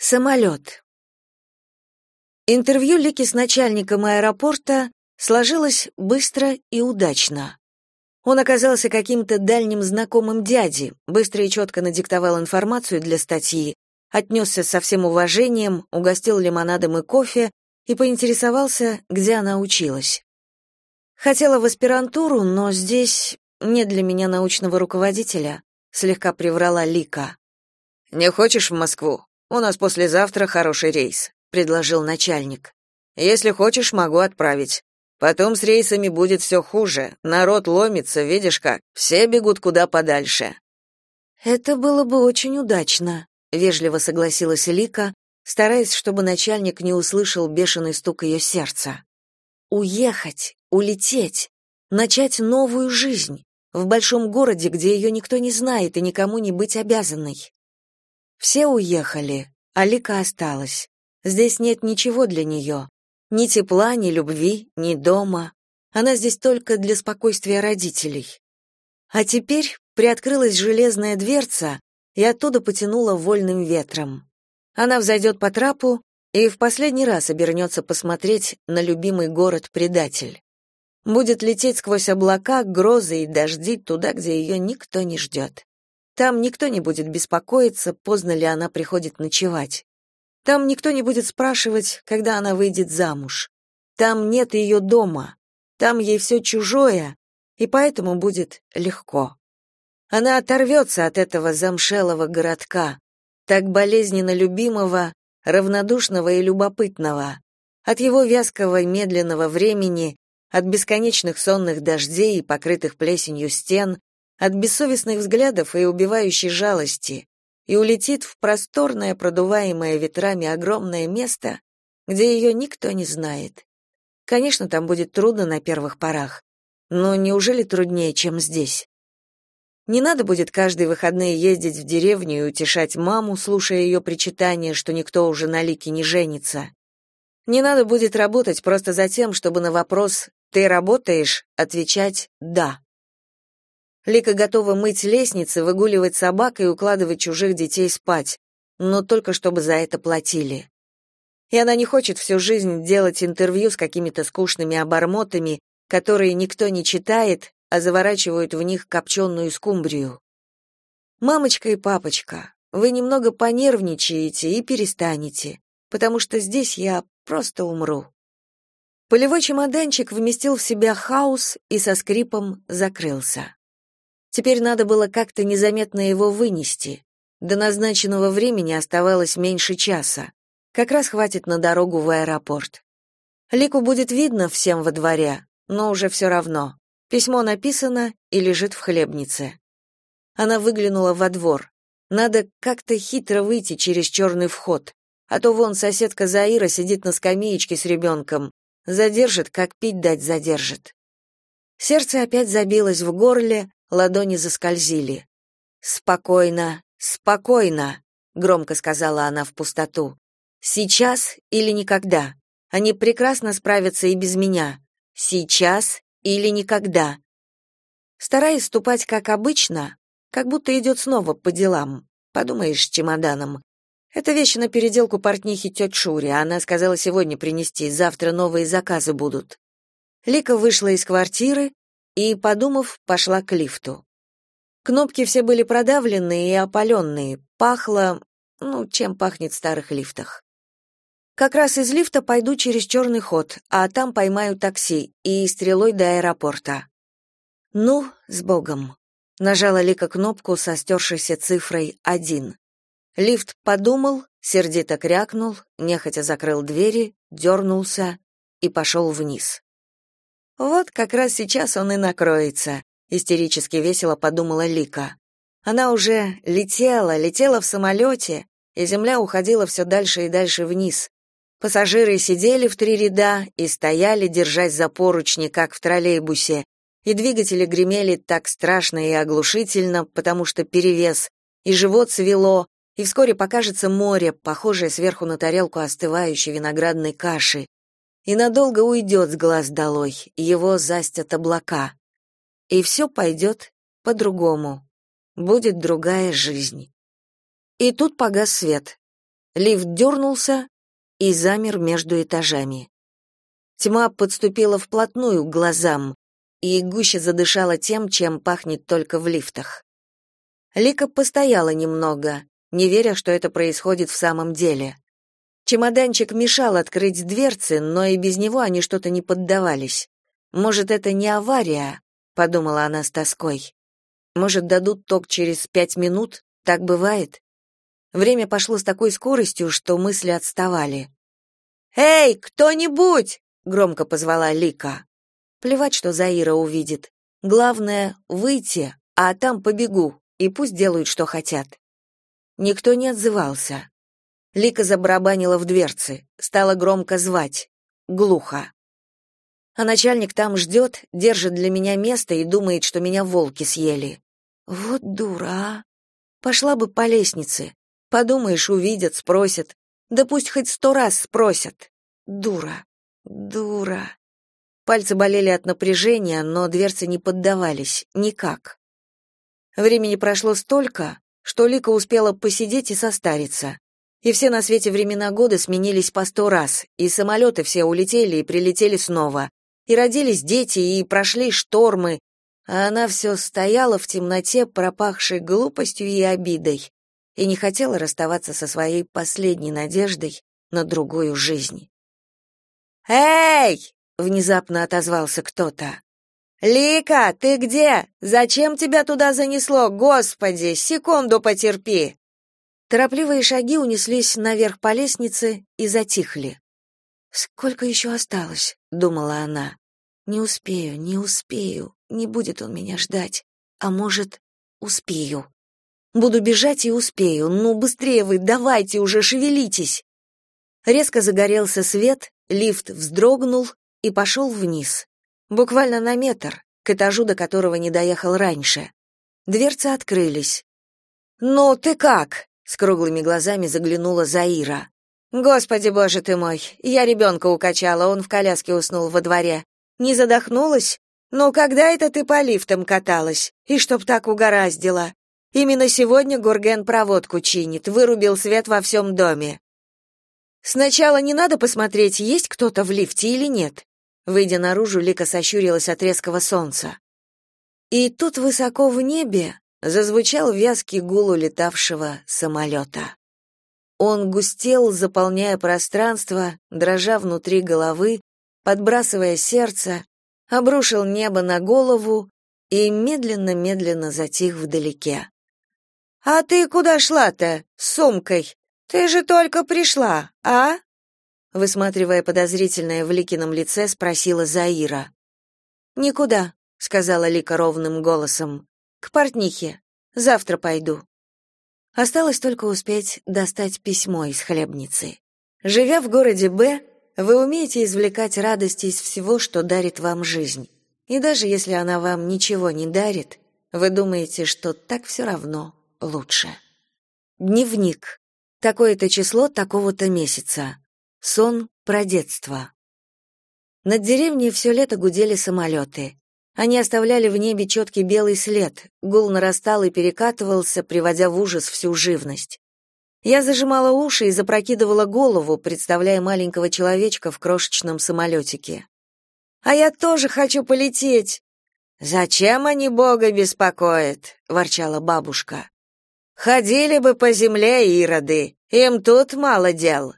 Самолет. Интервью Лики с начальником аэропорта сложилось быстро и удачно. Он оказался каким-то дальним знакомым дяди, быстро и четко надиктовал информацию для статьи, отнесся со всем уважением, угостил лимонадом и кофе и поинтересовался, где она училась. Хотела в аспирантуру, но здесь нет для меня научного руководителя, слегка приврала Лика. Не хочешь в Москву? У нас послезавтра хороший рейс, предложил начальник. Если хочешь, могу отправить. Потом с рейсами будет все хуже. Народ ломится, видишь как? Все бегут куда подальше. Это было бы очень удачно, вежливо согласилась Лика, стараясь, чтобы начальник не услышал бешеный стук ее сердца. Уехать, улететь, начать новую жизнь в большом городе, где ее никто не знает и никому не быть обязанной. Все уехали, а Лика осталась. Здесь нет ничего для нее. Ни тепла, ни любви, ни дома. Она здесь только для спокойствия родителей. А теперь приоткрылась железная дверца, и оттуда потянула вольным ветром. Она взойдет по трапу и в последний раз обернется посмотреть на любимый город-предатель. Будет лететь сквозь облака, грозы и дожди туда, где ее никто не ждет. Там никто не будет беспокоиться, поздно ли она приходит ночевать. Там никто не будет спрашивать, когда она выйдет замуж. Там нет ее дома. Там ей все чужое, и поэтому будет легко. Она оторвется от этого замшелого городка, так болезненно любимого, равнодушного и любопытного, от его вязкого медленного времени, от бесконечных сонных дождей и покрытых плесенью стен, от бессовестных взглядов и убивающей жалости и улетит в просторное, продуваемое ветрами огромное место, где ее никто не знает. Конечно, там будет трудно на первых порах, но неужели труднее, чем здесь? Не надо будет каждые выходные ездить в деревню и утешать маму, слушая ее причитания, что никто уже на лике не женится. Не надо будет работать просто за тем, чтобы на вопрос «ты работаешь?» отвечать «да». Лика готова мыть лестницы, выгуливать собак и укладывать чужих детей спать, но только чтобы за это платили. И она не хочет всю жизнь делать интервью с какими-то скучными обормотами, которые никто не читает, а заворачивают в них копченую скумбрию. Мамочка и папочка, вы немного понервничаете и перестанете, потому что здесь я просто умру. Полевой чемоданчик вместил в себя хаос и со скрипом закрылся. Теперь надо было как-то незаметно его вынести. До назначенного времени оставалось меньше часа. Как раз хватит на дорогу в аэропорт. Лику будет видно всем во дворе, но уже все равно. Письмо написано и лежит в хлебнице. Она выглянула во двор. Надо как-то хитро выйти через черный вход, а то вон соседка Заира сидит на скамеечке с ребенком. Задержит, как пить дать задержит. Сердце опять забилось в горле, ладони заскользили. «Спокойно, спокойно», — громко сказала она в пустоту. «Сейчас или никогда. Они прекрасно справятся и без меня. Сейчас или никогда». Стараясь ступать как обычно, как будто идет снова по делам, подумаешь, чемоданом. Это вещи на переделку портнихи теть Шури, она сказала сегодня принести, завтра новые заказы будут. Лика вышла из квартиры, и, подумав, пошла к лифту. Кнопки все были продавленные и опаленные, пахло, ну, чем пахнет в старых лифтах. Как раз из лифта пойду через черный ход, а там поймаю такси и стрелой до аэропорта. Ну, с Богом. Нажала Лика кнопку со стершейся цифрой один. Лифт подумал, сердито крякнул, нехотя закрыл двери, дернулся и пошел вниз. Вот как раз сейчас он и накроется, истерически весело подумала Лика. Она уже летела, летела в самолете, и земля уходила все дальше и дальше вниз. Пассажиры сидели в три ряда и стояли, держась за поручни, как в троллейбусе, и двигатели гремели так страшно и оглушительно, потому что перевес, и живот свело, и вскоре покажется море, похожее сверху на тарелку остывающей виноградной каши, и надолго уйдет с глаз долой, его застят облака. И все пойдет по-другому. Будет другая жизнь. И тут погас свет. Лифт дернулся и замер между этажами. Тьма подступила вплотную к глазам, и гуще задышала тем, чем пахнет только в лифтах. Лика постояла немного, не веря, что это происходит в самом деле. Чемоданчик мешал открыть дверцы, но и без него они что-то не поддавались. Может, это не авария, подумала она с тоской. Может, дадут ток через пять минут? Так бывает. Время пошло с такой скоростью, что мысли отставали. «Эй, кто-нибудь!» — громко позвала Лика. Плевать, что Заира увидит. Главное — выйти, а там побегу, и пусть делают, что хотят. Никто не отзывался. Лика забарабанила в дверцы, стала громко звать. Глухо. А начальник там ждет, держит для меня место и думает, что меня волки съели. Вот дура, а. Пошла бы по лестнице. Подумаешь, увидят, спросят. Да пусть хоть сто раз спросят. Дура, дура. Пальцы болели от напряжения, но дверцы не поддавались, никак. Времени прошло столько, что Лика успела посидеть и состариться. И все на свете времена года сменились по сто раз, и самолеты все улетели и прилетели снова, и родились дети, и прошли штормы, а она все стояла в темноте, пропахшей глупостью и обидой, и не хотела расставаться со своей последней надеждой на другую жизнь. «Эй!» — внезапно отозвался кто-то. «Лика, ты где? Зачем тебя туда занесло? Господи, секунду потерпи!» Торопливые шаги унеслись наверх по лестнице и затихли. «Сколько еще осталось?» — думала она. «Не успею, не успею, не будет он меня ждать. А может, успею. Буду бежать и успею. Ну, быстрее вы, давайте уже, шевелитесь!» Резко загорелся свет, лифт вздрогнул и пошел вниз. Буквально на метр, к этажу, до которого не доехал раньше. Дверцы открылись. «Ну, ты как?» — с круглыми глазами заглянула Заира. «Господи, боже ты мой, я ребенка укачала, он в коляске уснул во дворе. Не задохнулась? Ну, когда это ты по лифтам каталась? И чтоб так угораздило. Именно сегодня Гурген проводку чинит, вырубил свет во всем доме. Сначала не надо посмотреть, есть кто-то в лифте или нет. Выйдя наружу, Лика сощурилась от резкого солнца. И тут высоко в небе зазвучал вязкий гул улетавшего самолета. Он густел, заполняя пространство, дрожа внутри головы, подбрасывая сердце, обрушил небо на голову и медленно-медленно затих вдалеке. «А ты куда шла-то? С сумкой? Ты же только пришла, а?» высматривая подозрительное в Ликином лице, спросила Заира. «Никуда», — сказала Лика ровным голосом. «К портнихе. Завтра пойду». Осталось только успеть достать письмо из хлебницы. Живя в городе Б, вы умеете извлекать радость из всего, что дарит вам жизнь. И даже если она вам ничего не дарит, вы думаете, что так все равно лучше. Дневник. Такое-то число такого-то месяца. Сон про детство. Над деревней все лето гудели самолеты. Они оставляли в небе четкий белый след, гул нарастал и перекатывался, приводя в ужас всю живность. Я зажимала уши и запрокидывала голову, представляя маленького человечка в крошечном самолетике. «А я тоже хочу полететь!» «Зачем они Бога беспокоят?» — ворчала бабушка. «Ходили бы по земле ироды, им тут мало дел».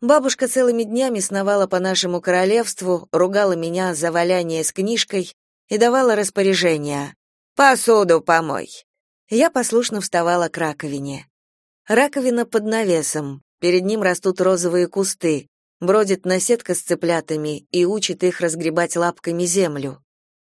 Бабушка целыми днями сновала по нашему королевству, ругала меня за валяние с книжкой и давала распоряжения. «Посуду помой». Я послушно вставала к раковине. Раковина под навесом, перед ним растут розовые кусты, бродит наседка с цыплятами и учит их разгребать лапками землю.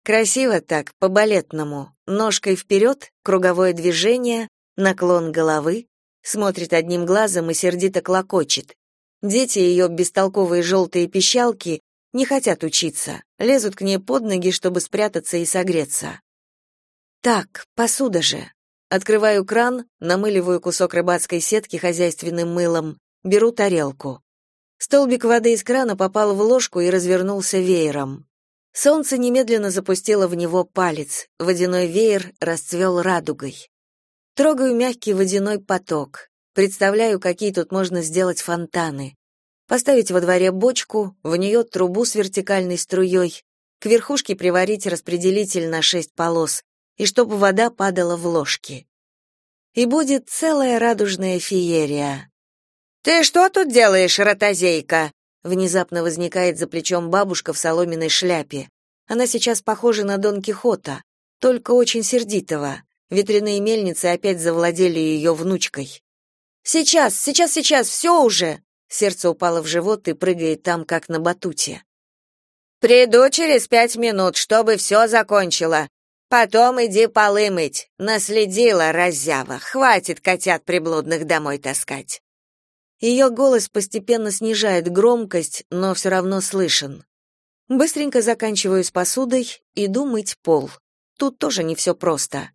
Красиво так, по-балетному, ножкой вперед, круговое движение, наклон головы, смотрит одним глазом и сердито клокочет. Дети ее бестолковые желтые пищалки не хотят учиться, лезут к ней под ноги, чтобы спрятаться и согреться. Так, посуда же. Открываю кран, намыливаю кусок рыбацкой сетки хозяйственным мылом, беру тарелку. Столбик воды из крана попал в ложку и развернулся веером. Солнце немедленно запустило в него палец, водяной веер расцвел радугой. Трогаю мягкий водяной поток. Представляю, какие тут можно сделать фонтаны. Поставить во дворе бочку, в нее трубу с вертикальной струей, к верхушке приварить распределитель на шесть полос, и чтобы вода падала в ложки. И будет целая радужная феерия. «Ты что тут делаешь, ротозейка?» Внезапно возникает за плечом бабушка в соломенной шляпе. Она сейчас похожа на Дон Кихота, только очень сердитого. Ветряные мельницы опять завладели ее внучкой. «Сейчас, сейчас, сейчас, все уже!» Сердце упало в живот и прыгает там, как на батуте. «Приду через пять минут, чтобы все закончила. Потом иди полы мыть. Наследила раззява. Хватит котят приблудных домой таскать». Ее голос постепенно снижает громкость, но все равно слышен. Быстренько заканчиваю с посудой, иду мыть пол. Тут тоже не все просто.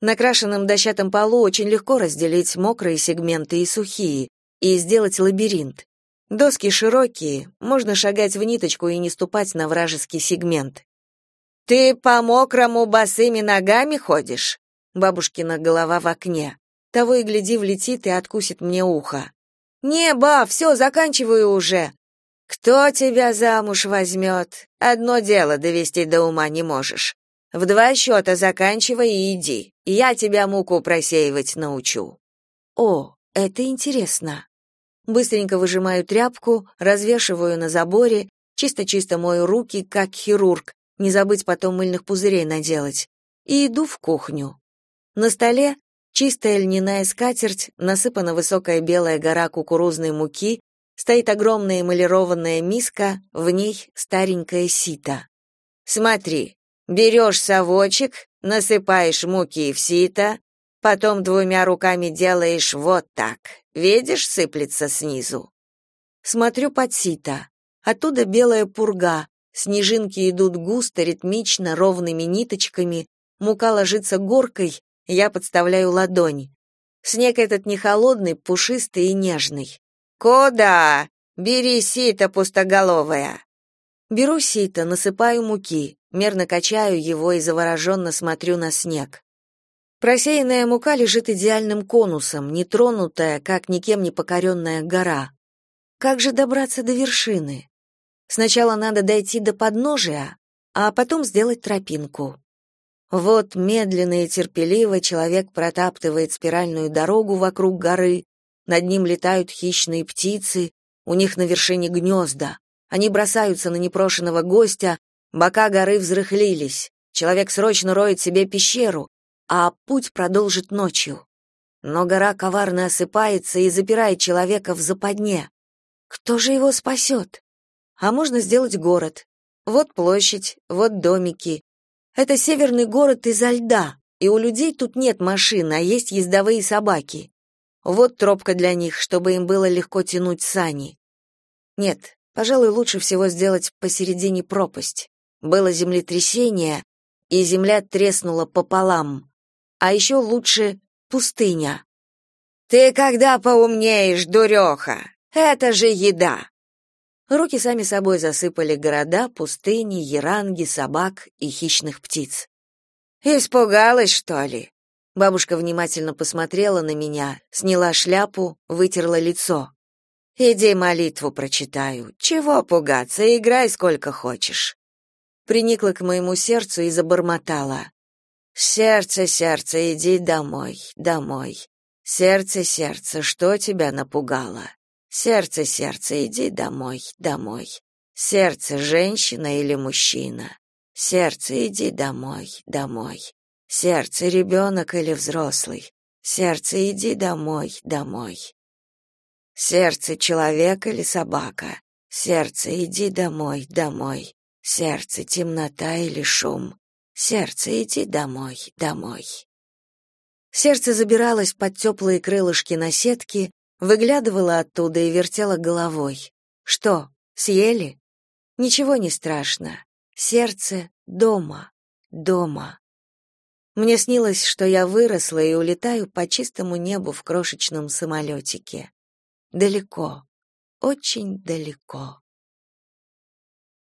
На крашенном дощатом полу очень легко разделить мокрые сегменты и сухие и сделать лабиринт. Доски широкие, можно шагать в ниточку и не ступать на вражеский сегмент. «Ты по мокрому босыми ногами ходишь?» Бабушкина голова в окне. Того и гляди влетит и откусит мне ухо. «Не, ба, все, заканчиваю уже». «Кто тебя замуж возьмет? Одно дело довести до ума не можешь. В два счета заканчивай и иди. Я тебя муку просеивать научу». «О, это интересно». Быстренько выжимаю тряпку, развешиваю на заборе, чисто-чисто мою руки, как хирург, не забыть потом мыльных пузырей наделать, и иду в кухню. На столе Чистая льняная скатерть, насыпана высокая белая гора кукурузной муки, стоит огромная эмалированная миска, в ней старенькое сито. Смотри, берешь совочек, насыпаешь муки в сито, потом двумя руками делаешь вот так. Видишь, сыплется снизу. Смотрю под сито. Оттуда белая пурга, снежинки идут густо, ритмично, ровными ниточками, мука ложится горкой, я подставляю ладонь. Снег этот не холодный, пушистый и нежный. «Куда? Бери сито пустоголовое!» Беру сито, насыпаю муки, мерно качаю его и завороженно смотрю на снег. Просеянная мука лежит идеальным конусом, нетронутая, как никем не покоренная гора. Как же добраться до вершины? Сначала надо дойти до подножия, а потом сделать тропинку. Вот медленно и терпеливо человек протаптывает спиральную дорогу вокруг горы, над ним летают хищные птицы, у них на вершине гнезда. Они бросаются на непрошенного гостя, бока горы взрыхлились. Человек срочно роет себе пещеру, а путь продолжит ночью. Но гора коварно осыпается и запирает человека в западне. Кто же его спасет? А можно сделать город. Вот площадь, вот домики, это северный город изо льда, и у людей тут нет машин, а есть ездовые собаки. Вот тропка для них, чтобы им было легко тянуть сани. Нет, пожалуй, лучше всего сделать посередине пропасть. Было землетрясение, и земля треснула пополам. А еще лучше пустыня. «Ты когда поумнеешь, дуреха? Это же еда!» Руки сами собой засыпали города, пустыни, яранги, собак и хищных птиц. «Испугалась, что ли?» Бабушка внимательно посмотрела на меня, сняла шляпу, вытерла лицо. «Иди молитву прочитаю. Чего пугаться, играй сколько хочешь». Приникла к моему сердцу и забормотала. «Сердце, сердце, иди домой, домой. Сердце, сердце, что тебя напугало?» Сердце, сердце, иди домой, домой. Сердце, женщина или мужчина? Сердце, иди домой, домой. Сердце, ребенок или взрослый? Сердце, иди домой, домой. Сердце, человек или собака? Сердце, иди домой, домой. Сердце, темнота или шум? Сердце, иди домой, домой. Сердце забиралось под теплые крылышки на сетке, Выглядывала оттуда и вертела головой. Что, съели? Ничего не страшно. Сердце дома, дома. Мне снилось, что я выросла и улетаю по чистому небу в крошечном самолетике. Далеко, очень далеко.